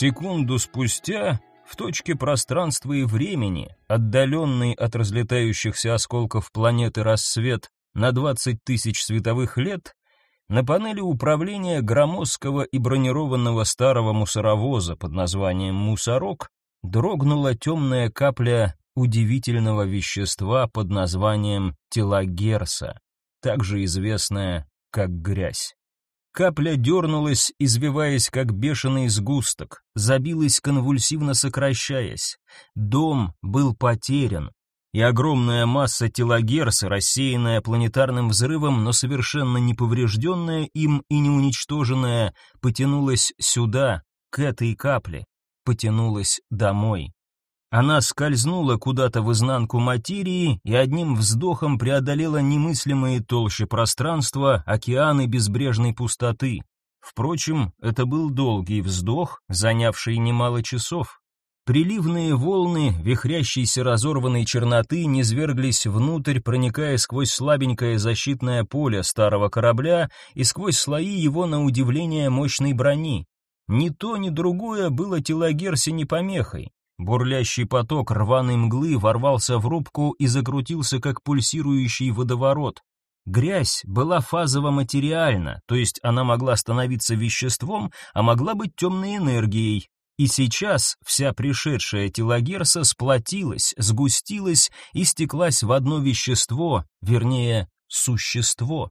Секунду спустя в точке пространства и времени, отдаленной от разлетающихся осколков планеты рассвет на 20 тысяч световых лет, на панели управления громоздкого и бронированного старого мусоровоза под названием «Мусорок» дрогнула темная капля удивительного вещества под названием телогерса, также известная как грязь. Капля дернулась, извиваясь, как бешеный сгусток, забилась, конвульсивно сокращаясь. Дом был потерян, и огромная масса телогерса, рассеянная планетарным взрывом, но совершенно не поврежденная им и не уничтоженная, потянулась сюда, к этой капле, потянулась домой. Она скользнула куда-то в изнанку материи и одним вздохом преодолела немыслимые толщи пространства, океаны безбрежной пустоты. Впрочем, это был долгий вздох, занявший немало часов. Приливные волны вихрящейся разорванной черноты низверглись внутрь, проникая сквозь слабенькое защитное поле старого корабля и сквозь слои его на удивление мощной брони. Ни то, ни другое было Телагерсе не помехой. Бурлящий поток рваной мглы ворвался в рубку и закрутился, как пульсирующий водоворот. Грязь была фазово-материальна, то есть она могла становиться веществом, а могла быть темной энергией. И сейчас вся пришедшая телогерса сплотилась, сгустилась и стеклась в одно вещество, вернее, существо.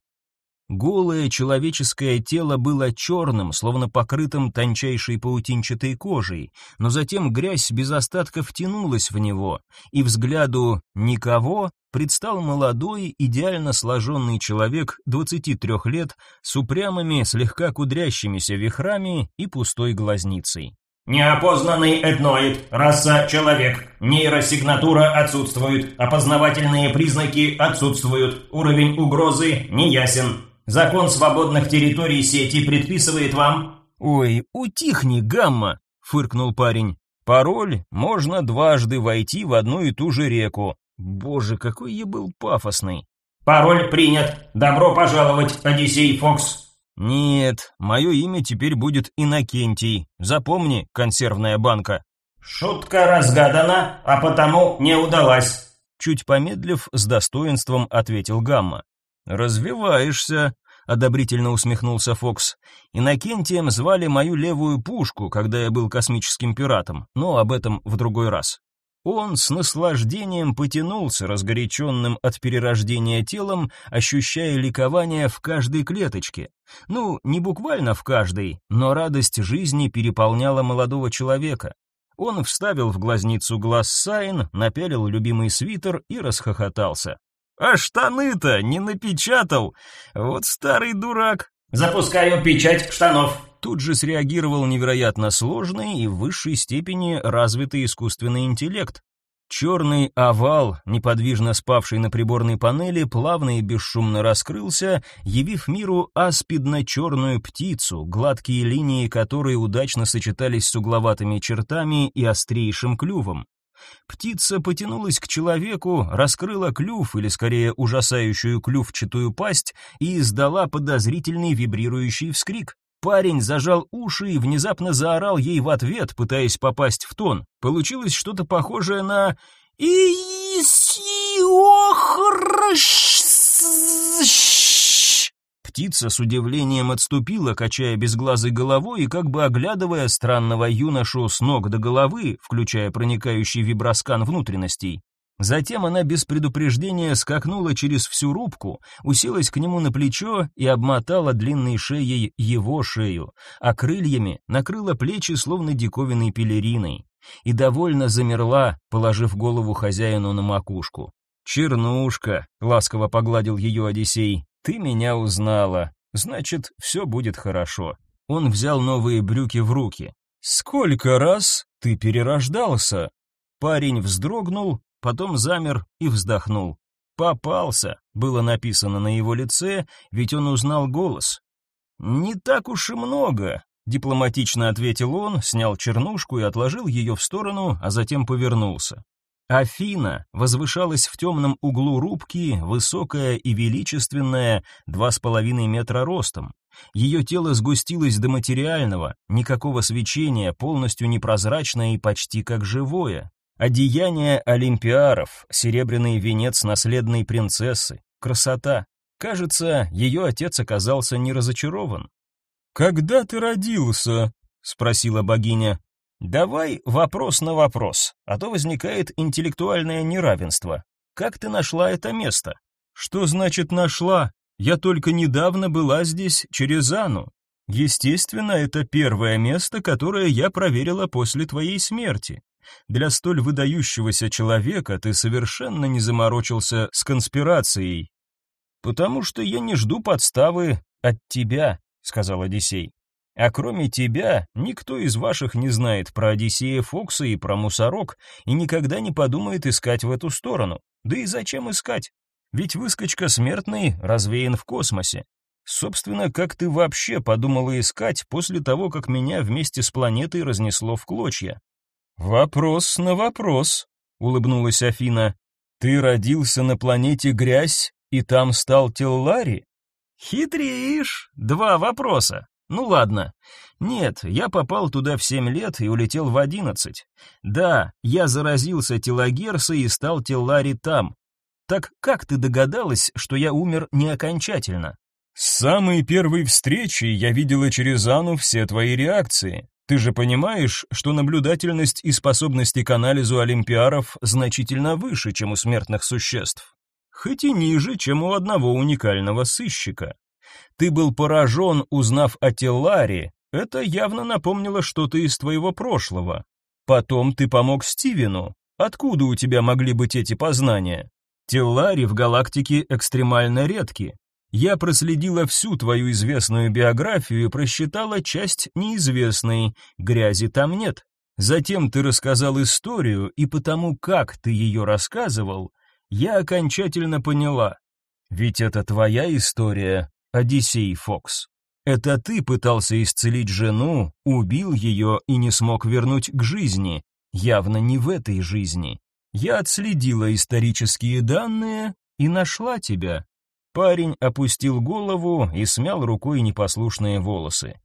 Голое человеческое тело было черным, словно покрытым тончайшей паутинчатой кожей, но затем грязь без остатка втянулась в него, и взгляду никого предстал молодой, идеально сложенный человек 23 лет с упрямыми, слегка кудрящимися вихрами и пустой глазницей. Неопознанный этноид, раса человек, нейросигнатура отсутствует, опознавательные признаки отсутствуют, уровень угрозы неясен, Закон свободных территорий сети предписывает вам...» «Ой, утихни, Гамма!» — фыркнул парень. «Пароль можно дважды войти в одну и ту же реку. Боже, какой я был пафосный!» «Пароль принят. Добро пожаловать, Одиссей Фокс!» «Нет, мое имя теперь будет Иннокентий. Запомни, консервная банка». «Шутка разгадана, а потому не удалась», чуть помедлив, с достоинством ответил Гамма. «Развиваешься», — одобрительно усмехнулся Фокс. «Инокентием звали мою левую пушку, когда я был космическим пиратом, но об этом в другой раз». Он с наслаждением потянулся, разгоряченным от перерождения телом, ощущая ликование в каждой клеточке. Ну, не буквально в каждой, но радость жизни переполняла молодого человека. Он вставил в глазницу глаз Сайн, напялил любимый свитер и расхохотался. А штаны-то не напечатал. Вот старый дурак. Запускаю печать штанов. Тут же среагировал невероятно сложный и в высшей степени развитый искусственный интеллект. Черный овал, неподвижно спавший на приборной панели, плавно и бесшумно раскрылся, явив миру аспидно-черную птицу, гладкие линии которой удачно сочетались с угловатыми чертами и острейшим клювом. Птица потянулась к человеку, раскрыла клюв, или скорее ужасающую клювчатую пасть, и издала подозрительный вибрирующий вскрик. Парень зажал уши и внезапно заорал ей в ответ, пытаясь попасть в тон. Получилось что-то похожее на «Исиохрщ...» Птица с удивлением отступила, качая безглазой головой и как бы оглядывая странного юношу с ног до головы, включая проникающий виброскан внутренностей. Затем она без предупреждения скакнула через всю рубку, уселась к нему на плечо и обмотала длинной шеей его шею, а крыльями накрыла плечи словно диковинной пелериной, и довольно замерла, положив голову хозяину на макушку. «Чернушка», — ласково погладил ее Одиссей, ты меня узнала. Значит, все будет хорошо. Он взял новые брюки в руки. Сколько раз ты перерождался? Парень вздрогнул, потом замер и вздохнул. Попался, было написано на его лице, ведь он узнал голос. Не так уж и много, дипломатично ответил он, снял чернушку и отложил ее в сторону, а затем повернулся. Афина возвышалась в темном углу рубки, высокая и величественная, два с половиной метра ростом. Ее тело сгустилось до материального, никакого свечения, полностью непрозрачное и почти как живое. Одеяние олимпиаров, серебряный венец наследной принцессы, красота. Кажется, ее отец оказался не разочарован. «Когда ты родился?» — спросила богиня. «Давай вопрос на вопрос, а то возникает интеллектуальное неравенство. Как ты нашла это место?» «Что значит нашла? Я только недавно была здесь через Ану. Естественно, это первое место, которое я проверила после твоей смерти. Для столь выдающегося человека ты совершенно не заморочился с конспирацией. Потому что я не жду подставы от тебя, сказал Одиссей. А кроме тебя, никто из ваших не знает про Одиссея Фокса и про мусорок и никогда не подумает искать в эту сторону. Да и зачем искать? Ведь выскочка смертный развеян в космосе. Собственно, как ты вообще подумала искать после того, как меня вместе с планетой разнесло в клочья? Вопрос на вопрос, улыбнулась Афина. Ты родился на планете Грязь и там стал Теллари? Хитришь. Два вопроса. Ну ладно. Нет, я попал туда в семь лет и улетел в одиннадцать. Да, я заразился телогерсой и стал Теллари там. Так как ты догадалась, что я умер не окончательно? С самой первой встречи я видела через Ану все твои реакции. Ты же понимаешь, что наблюдательность и способности к анализу олимпиаров значительно выше, чем у смертных существ. Хоть и ниже, чем у одного уникального сыщика. Ты был поражен, узнав о Телларе, это явно напомнило что-то из твоего прошлого. Потом ты помог Стивену. Откуда у тебя могли быть эти познания? Теллари в галактике экстремально редки. Я проследила всю твою известную биографию и просчитала часть неизвестной, грязи там нет. Затем ты рассказал историю, и потому, как ты ее рассказывал, я окончательно поняла. Ведь это твоя история, Одиссей Фокс. Это ты пытался исцелить жену, убил ее и не смог вернуть к жизни, явно не в этой жизни. Я отследила исторические данные и нашла тебя. Парень опустил голову и смял рукой непослушные волосы.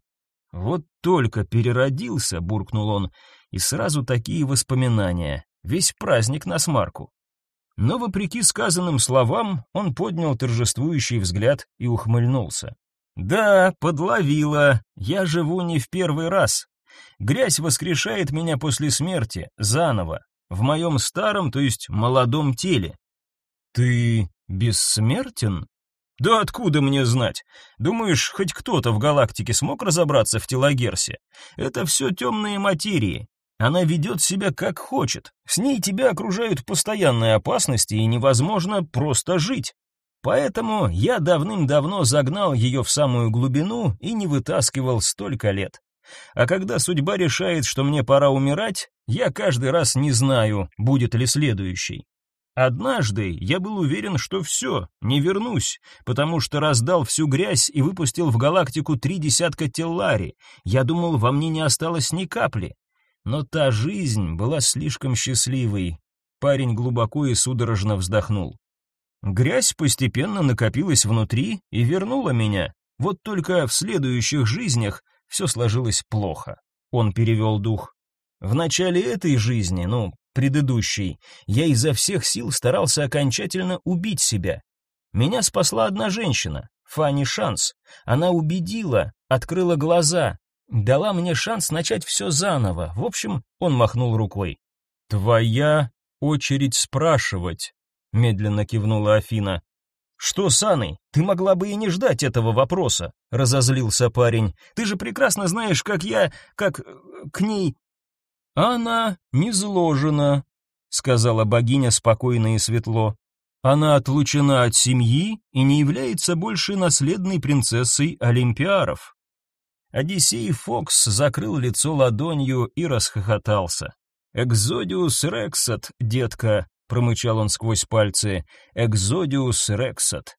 Вот только переродился, буркнул он, и сразу такие воспоминания. Весь праздник на смарку. Но вопреки сказанным словам, он поднял торжествующий взгляд и ухмыльнулся. Да, подловила. Я живу не в первый раз. Грязь воскрешает меня после смерти заново в моем старом, то есть молодом теле. Ты бессмертен? Да откуда мне знать? Думаешь, хоть кто-то в галактике смог разобраться в телогерсе? Это все темные материи. Она ведет себя как хочет. С ней тебя окружают постоянные опасности, и невозможно просто жить. Поэтому я давным-давно загнал ее в самую глубину и не вытаскивал столько лет. А когда судьба решает, что мне пора умирать, я каждый раз не знаю, будет ли следующий. Однажды я был уверен, что все, не вернусь, потому что раздал всю грязь и выпустил в галактику три десятка теллари. Я думал, во мне не осталось ни капли. Но та жизнь была слишком счастливой. Парень глубоко и судорожно вздохнул. Грязь постепенно накопилась внутри и вернула меня. Вот только в следующих жизнях все сложилось плохо. Он перевел дух. В начале этой жизни, ну, предыдущей, я изо всех сил старался окончательно убить себя. Меня спасла одна женщина, Фанни Шанс. Она убедила, открыла глаза, дала мне шанс начать все заново. В общем, он махнул рукой. Твоя очередь спрашивать, медленно кивнула Афина. Что с Анной? Ты могла бы и не ждать этого вопроса, разозлился парень. Ты же прекрасно знаешь, как я, как э, к ней Она не зложена, сказала богиня спокойно и светло. Она отлучена от семьи и не является больше наследной принцессой Олимпиаров. Одиссей Фокс закрыл лицо ладонью и расхохотался. Экзодиус Рексат, детка, промычал он сквозь пальцы. Экзодиус Рексат.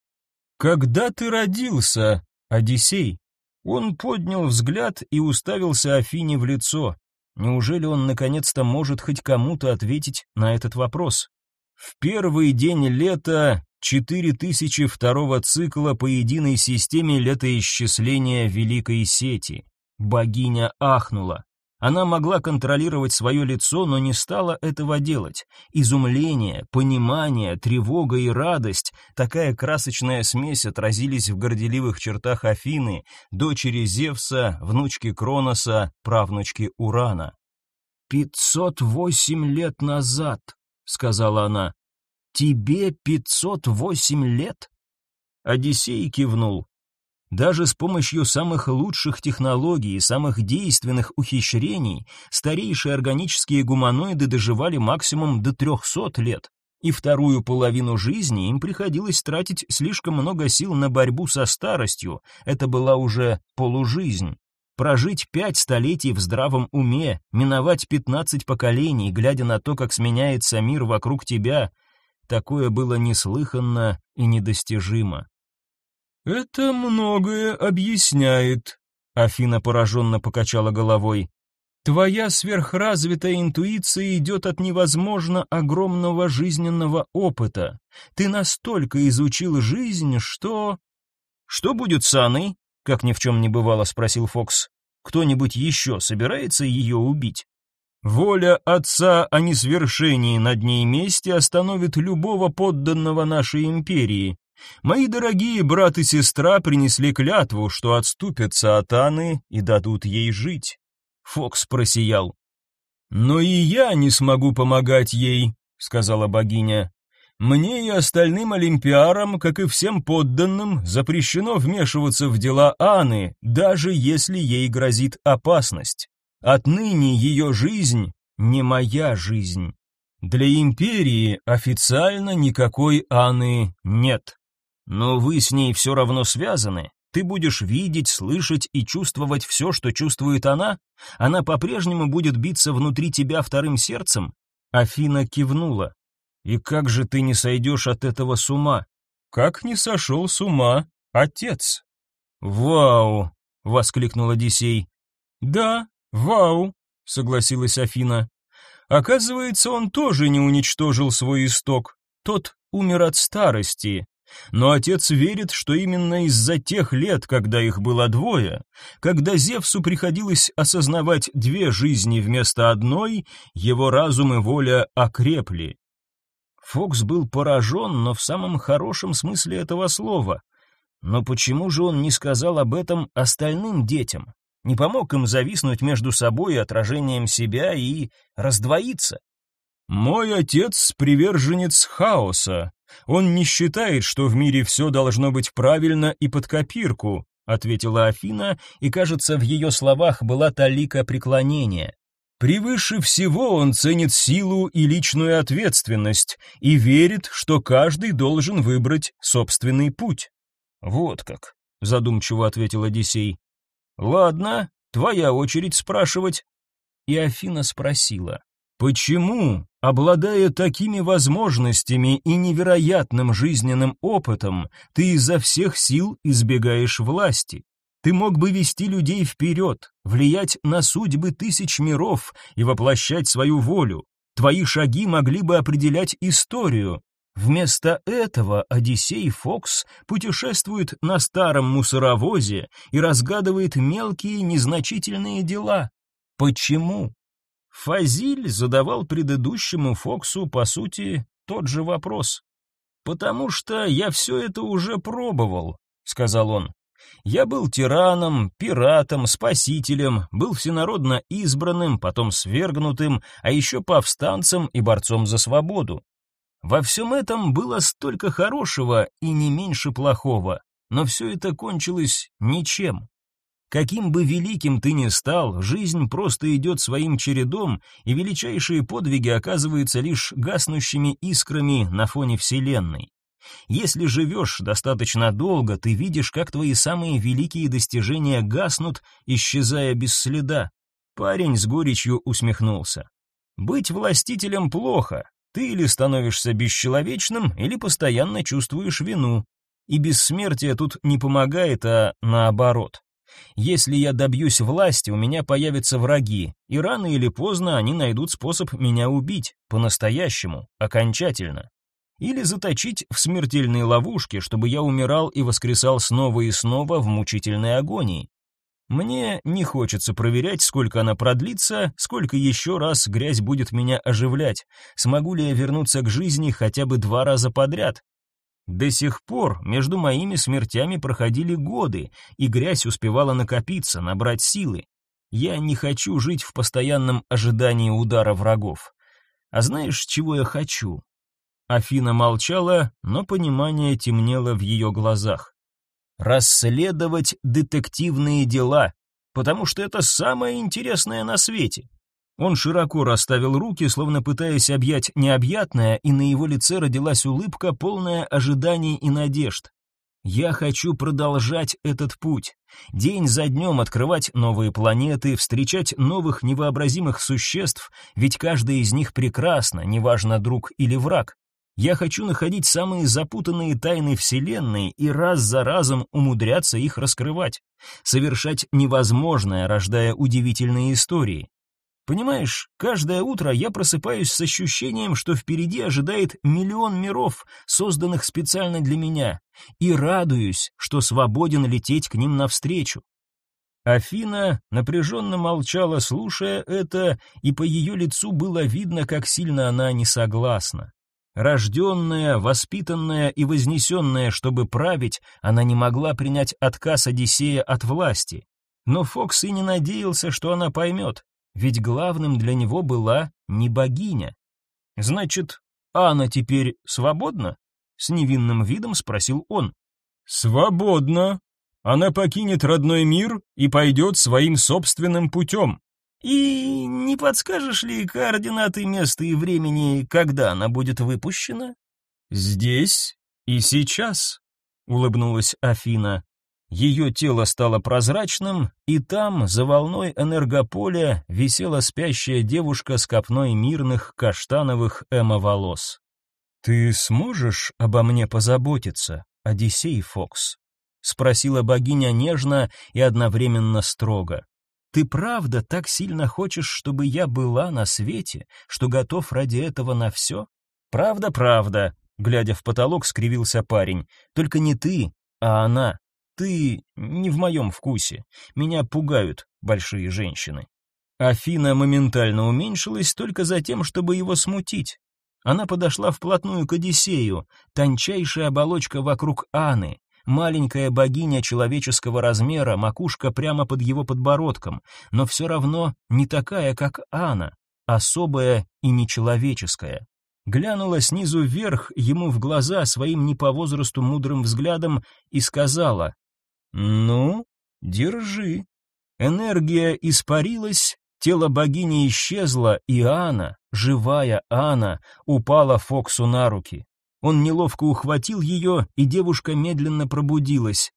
Когда ты родился, Одиссей? Он поднял взгляд и уставился Афине в лицо. Неужели он наконец-то может хоть кому-то ответить на этот вопрос? В первый день лета четыре тысячи второго цикла по единой системе летоисчисления Великой Сети. Богиня ахнула. Она могла контролировать свое лицо, но не стала этого делать. Изумление, понимание, тревога и радость, такая красочная смесь отразились в горделивых чертах Афины, дочери Зевса, внучки Кроноса, правнучки Урана. «Пятьсот восемь лет назад», — сказала она. «Тебе пятьсот восемь лет?» Одиссей кивнул. Даже с помощью самых лучших технологий и самых действенных ухищрений старейшие органические гуманоиды доживали максимум до 300 лет, и вторую половину жизни им приходилось тратить слишком много сил на борьбу со старостью, это была уже полужизнь. Прожить пять столетий в здравом уме, миновать пятнадцать поколений, глядя на то, как сменяется мир вокруг тебя, такое было неслыханно и недостижимо. «Это многое объясняет», — Афина пораженно покачала головой. «Твоя сверхразвитая интуиция идет от невозможно огромного жизненного опыта. Ты настолько изучил жизнь, что...» «Что будет с Анной?» — как ни в чем не бывало, спросил Фокс. «Кто-нибудь еще собирается ее убить?» Воля отца о несвершении над ней мести остановит любого подданного нашей империи. Мои дорогие брат и сестра принесли клятву, что отступятся от Анны и дадут ей жить. Фокс просиял. Но и я не смогу помогать ей, сказала богиня. Мне и остальным олимпиарам, как и всем подданным, запрещено вмешиваться в дела Анны, даже если ей грозит опасность. Отныне ее жизнь не моя жизнь. Для империи официально никакой Анны нет. Но вы с ней все равно связаны. Ты будешь видеть, слышать и чувствовать все, что чувствует она? Она по-прежнему будет биться внутри тебя вторым сердцем? Афина кивнула. И как же ты не сойдешь от этого с ума? Как не сошел с ума отец? Вау, воскликнул Одиссей. Да, вау, согласилась Афина. Оказывается, он тоже не уничтожил свой исток. Тот умер от старости, но отец верит, что именно из-за тех лет, когда их было двое, когда Зевсу приходилось осознавать две жизни вместо одной, его разум и воля окрепли. Фокс был поражен, но в самом хорошем смысле этого слова. Но почему же он не сказал об этом остальным детям? Не помог им зависнуть между собой и отражением себя и раздвоиться? Мой отец приверженец хаоса. Он не считает, что в мире все должно быть правильно и под копирку, ответила Афина, и, кажется, в ее словах была талика преклонения. Превыше всего он ценит силу и личную ответственность и верит, что каждый должен выбрать собственный путь. Вот как, задумчиво ответил Одиссей. Ладно, твоя очередь спрашивать. И Афина спросила: Почему, обладая такими возможностями и невероятным жизненным опытом, ты изо всех сил избегаешь власти? Ты мог бы вести людей вперед, влиять на судьбы тысяч миров и воплощать свою волю. Твои шаги могли бы определять историю. Вместо этого Одиссей Фокс путешествует на старом мусоровозе и разгадывает мелкие незначительные дела. Почему? Фазиль задавал предыдущему Фоксу, по сути, тот же вопрос. «Потому что я все это уже пробовал», — сказал он. «Я был тираном, пиратом, спасителем, был всенародно избранным, потом свергнутым, а еще повстанцем и борцом за свободу. Во всем этом было столько хорошего и не меньше плохого, но все это кончилось ничем. Каким бы великим ты ни стал, жизнь просто идет своим чередом, и величайшие подвиги оказываются лишь гаснущими искрами на фоне Вселенной. Если живешь достаточно долго, ты видишь, как твои самые великие достижения гаснут, исчезая без следа. Парень с горечью усмехнулся. Быть властителем плохо. Ты или становишься бесчеловечным, или постоянно чувствуешь вину. И бессмертие тут не помогает, а наоборот. Если я добьюсь власти, у меня появятся враги, и рано или поздно они найдут способ меня убить, по-настоящему, окончательно. или заточить в смертельные ловушки, чтобы я умирал и воскресал снова и снова в мучительной агонии. Мне не хочется проверять, сколько она продлится, сколько еще раз грязь будет меня оживлять, смогу ли я вернуться к жизни хотя бы два раза подряд. До сих пор между моими смертями проходили годы, и грязь успевала накопиться, набрать силы. Я не хочу жить в постоянном ожидании удара врагов. А знаешь, чего я хочу? Афина молчала, но понимание темнело в ее глазах. Расследовать детективные дела, потому что это самое интересное на свете. Он широко расставил руки, словно пытаясь объять необъятное, и на его лице родилась улыбка, полная ожиданий и надежд. Я хочу продолжать этот путь, день за днем открывать новые планеты, встречать новых невообразимых существ, ведь каждая из них прекрасна, неважно друг или враг. Я хочу находить самые запутанные тайны Вселенной и раз за разом умудряться их раскрывать, совершать невозможное, рождая удивительные истории. Понимаешь, каждое утро я просыпаюсь с ощущением, что впереди ожидает миллион миров, созданных специально для меня, и радуюсь, что свободен лететь к ним навстречу. Афина напряженно молчала, слушая это, и по ее лицу было видно, как сильно она не согласна. Рожденная, воспитанная и вознесенная, чтобы править, она не могла принять отказ Одиссея от власти. Но Фокс и не надеялся, что она поймет ведь главным для него была не богиня. Значит, Анна теперь свободна? С невинным видом спросил он. Свободна. Она покинет родной мир и пойдет своим собственным путем. И не подскажешь ли координаты места и времени, когда она будет выпущена? Здесь и сейчас, улыбнулась Афина. Ее тело стало прозрачным, и там, за волной энергополя, висела спящая девушка с копной мирных каштановых эмо-волос. «Ты сможешь обо мне позаботиться, Одиссей Фокс?» — спросила богиня нежно и одновременно строго. «Ты правда так сильно хочешь, чтобы я была на свете, что готов ради этого на все?» «Правда, правда», — глядя в потолок, скривился парень. «Только не ты, а она. Ты не в моем вкусе. Меня пугают большие женщины. Афина моментально уменьшилась только за тем, чтобы его смутить. Она подошла вплотную к Одиссею, тончайшая оболочка вокруг Аны, маленькая богиня человеческого размера, макушка прямо под его подбородком, но все равно не такая, как Ана, особая и нечеловеческая. Глянула снизу вверх ему в глаза своим не по возрасту мудрым взглядом и сказала: «Ну, держи». Энергия испарилась, тело богини исчезло, и Анна, живая Анна, упала Фоксу на руки. Он неловко ухватил ее, и девушка медленно пробудилась.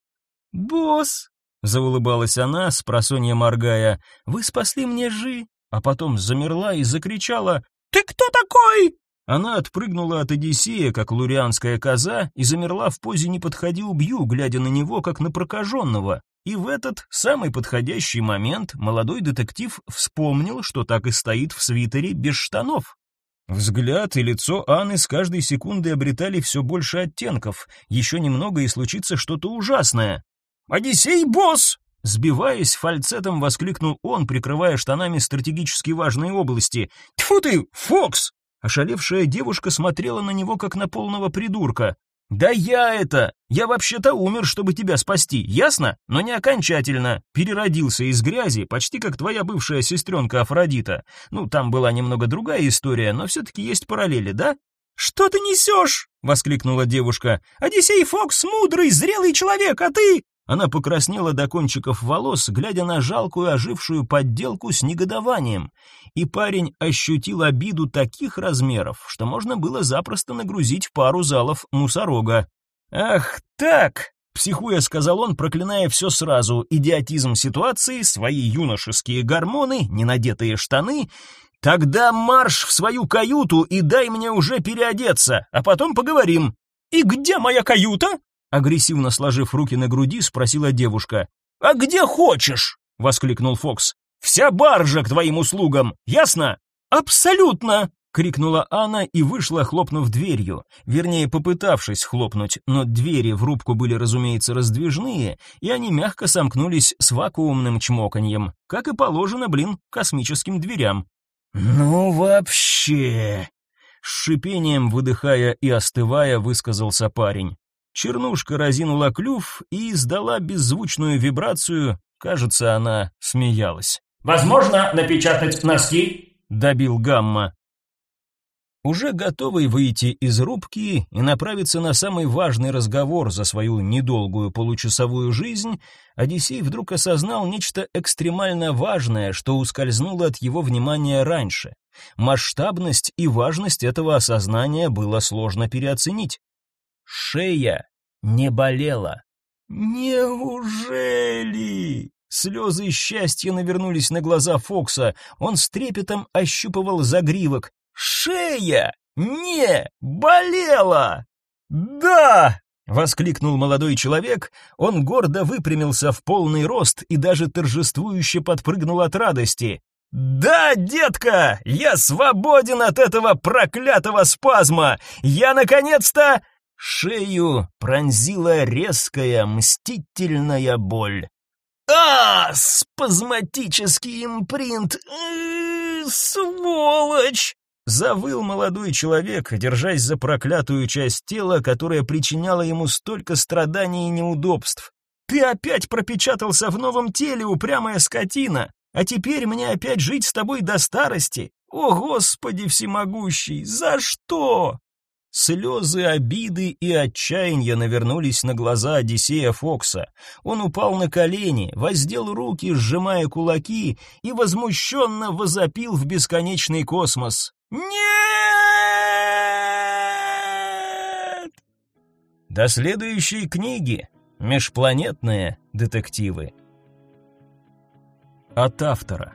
«Босс!» — заулыбалась она, с просонья моргая. «Вы спасли мне жи!» А потом замерла и закричала «Ты кто такой?» Она отпрыгнула от Одиссея, как лурианская коза, и замерла в позе «не подходи, убью», глядя на него, как на прокаженного. И в этот самый подходящий момент молодой детектив вспомнил, что так и стоит в свитере без штанов. Взгляд и лицо Анны с каждой секундой обретали все больше оттенков. Еще немного и случится что-то ужасное. «Одиссей, босс!» Сбиваясь, фальцетом воскликнул он, прикрывая штанами стратегически важные области. «Тьфу ты, Фокс! Ошалевшая девушка смотрела на него, как на полного придурка. «Да я это! Я вообще-то умер, чтобы тебя спасти, ясно? Но не окончательно. Переродился из грязи, почти как твоя бывшая сестренка Афродита. Ну, там была немного другая история, но все-таки есть параллели, да?» «Что ты несешь?» — воскликнула девушка. «Одиссей Фокс — мудрый, зрелый человек, а ты...» Она покраснела до кончиков волос, глядя на жалкую ожившую подделку с негодованием, и парень ощутил обиду таких размеров, что можно было запросто нагрузить пару залов мусорога. «Ах так!» — психуя сказал он, проклиная все сразу, идиотизм ситуации, свои юношеские гормоны, ненадетые штаны. «Тогда марш в свою каюту и дай мне уже переодеться, а потом поговорим». «И где моя каюта?» Агрессивно сложив руки на груди, спросила девушка. «А где хочешь?» — воскликнул Фокс. «Вся баржа к твоим услугам, ясно?» «Абсолютно!» — крикнула Анна и вышла, хлопнув дверью. Вернее, попытавшись хлопнуть, но двери в рубку были, разумеется, раздвижные, и они мягко сомкнулись с вакуумным чмоканьем, как и положено, блин, космическим дверям. «Ну вообще!» С шипением, выдыхая и остывая, высказался парень. Чернушка разинула клюв и издала беззвучную вибрацию, кажется, она смеялась. «Возможно напечатать носки?» — добил Гамма. Уже готовый выйти из рубки и направиться на самый важный разговор за свою недолгую получасовую жизнь, Одиссей вдруг осознал нечто экстремально важное, что ускользнуло от его внимания раньше. Масштабность и важность этого осознания было сложно переоценить. Шея не болела. Неужели? Слезы счастья навернулись на глаза Фокса. Он с трепетом ощупывал загривок. Шея не болела. Да! воскликнул молодой человек. Он гордо выпрямился в полный рост и даже торжествующе подпрыгнул от радости. Да, детка, я свободен от этого проклятого спазма. Я наконец-то шею пронзила резкая мстительная боль. А, спазматический импринт. Сволочь! Завыл молодой человек, держась за проклятую часть тела, которая причиняла ему столько страданий и неудобств. «Ты опять пропечатался в новом теле, упрямая скотина! А теперь мне опять жить с тобой до старости? О, Господи всемогущий, за что?» Слезы обиды и отчаяния навернулись на глаза Одиссея Фокса. Он упал на колени, воздел руки, сжимая кулаки, и возмущенно возопил в бесконечный космос. Нет! До следующей книги. Межпланетные детективы. От автора.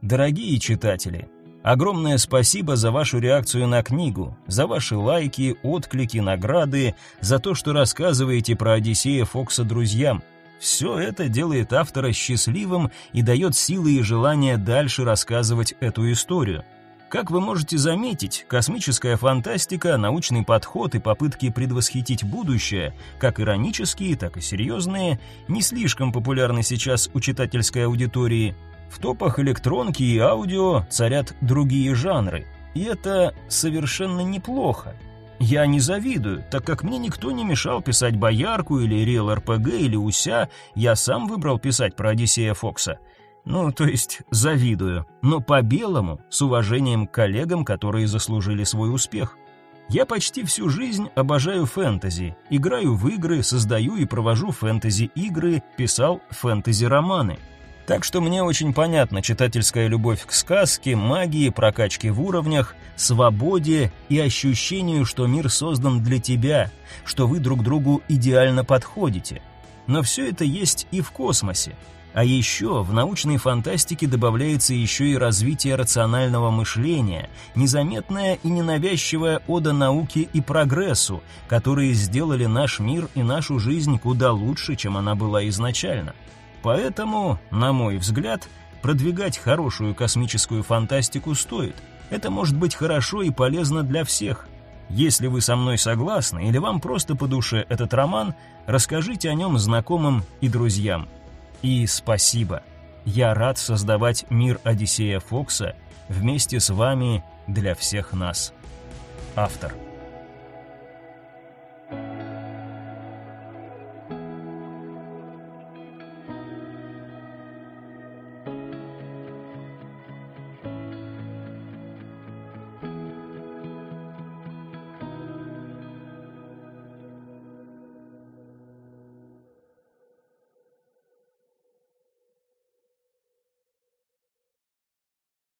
Дорогие читатели, огромное спасибо за вашу реакцию на книгу, за ваши лайки, отклики, награды, за то, что рассказываете про Одиссея Фокса друзьям. Все это делает автора счастливым и дает силы и желание дальше рассказывать эту историю. Как вы можете заметить, космическая фантастика, научный подход и попытки предвосхитить будущее, как иронические, так и серьезные, не слишком популярны сейчас у читательской аудитории. В топах электронки и аудио царят другие жанры, и это совершенно неплохо. Я не завидую, так как мне никто не мешал писать боярку или реал РПГ или уся, я сам выбрал писать про Одиссея Фокса – ну, то есть завидую, но по-белому, с уважением к коллегам, которые заслужили свой успех. Я почти всю жизнь обожаю фэнтези, играю в игры, создаю и провожу фэнтези-игры, писал фэнтези-романы. Так что мне очень понятна читательская любовь к сказке, магии, прокачке в уровнях, свободе и ощущению, что мир создан для тебя, что вы друг другу идеально подходите. Но все это есть и в космосе. А еще в научной фантастике добавляется еще и развитие рационального мышления, незаметная и ненавязчивая ода науке и прогрессу, которые сделали наш мир и нашу жизнь куда лучше, чем она была изначально. Поэтому, на мой взгляд, продвигать хорошую космическую фантастику стоит. Это может быть хорошо и полезно для всех. Если вы со мной согласны или вам просто по душе этот роман, расскажите о нем знакомым и друзьям. И спасибо. Я рад создавать мир Одиссея Фокса вместе с вами для всех нас. Автор.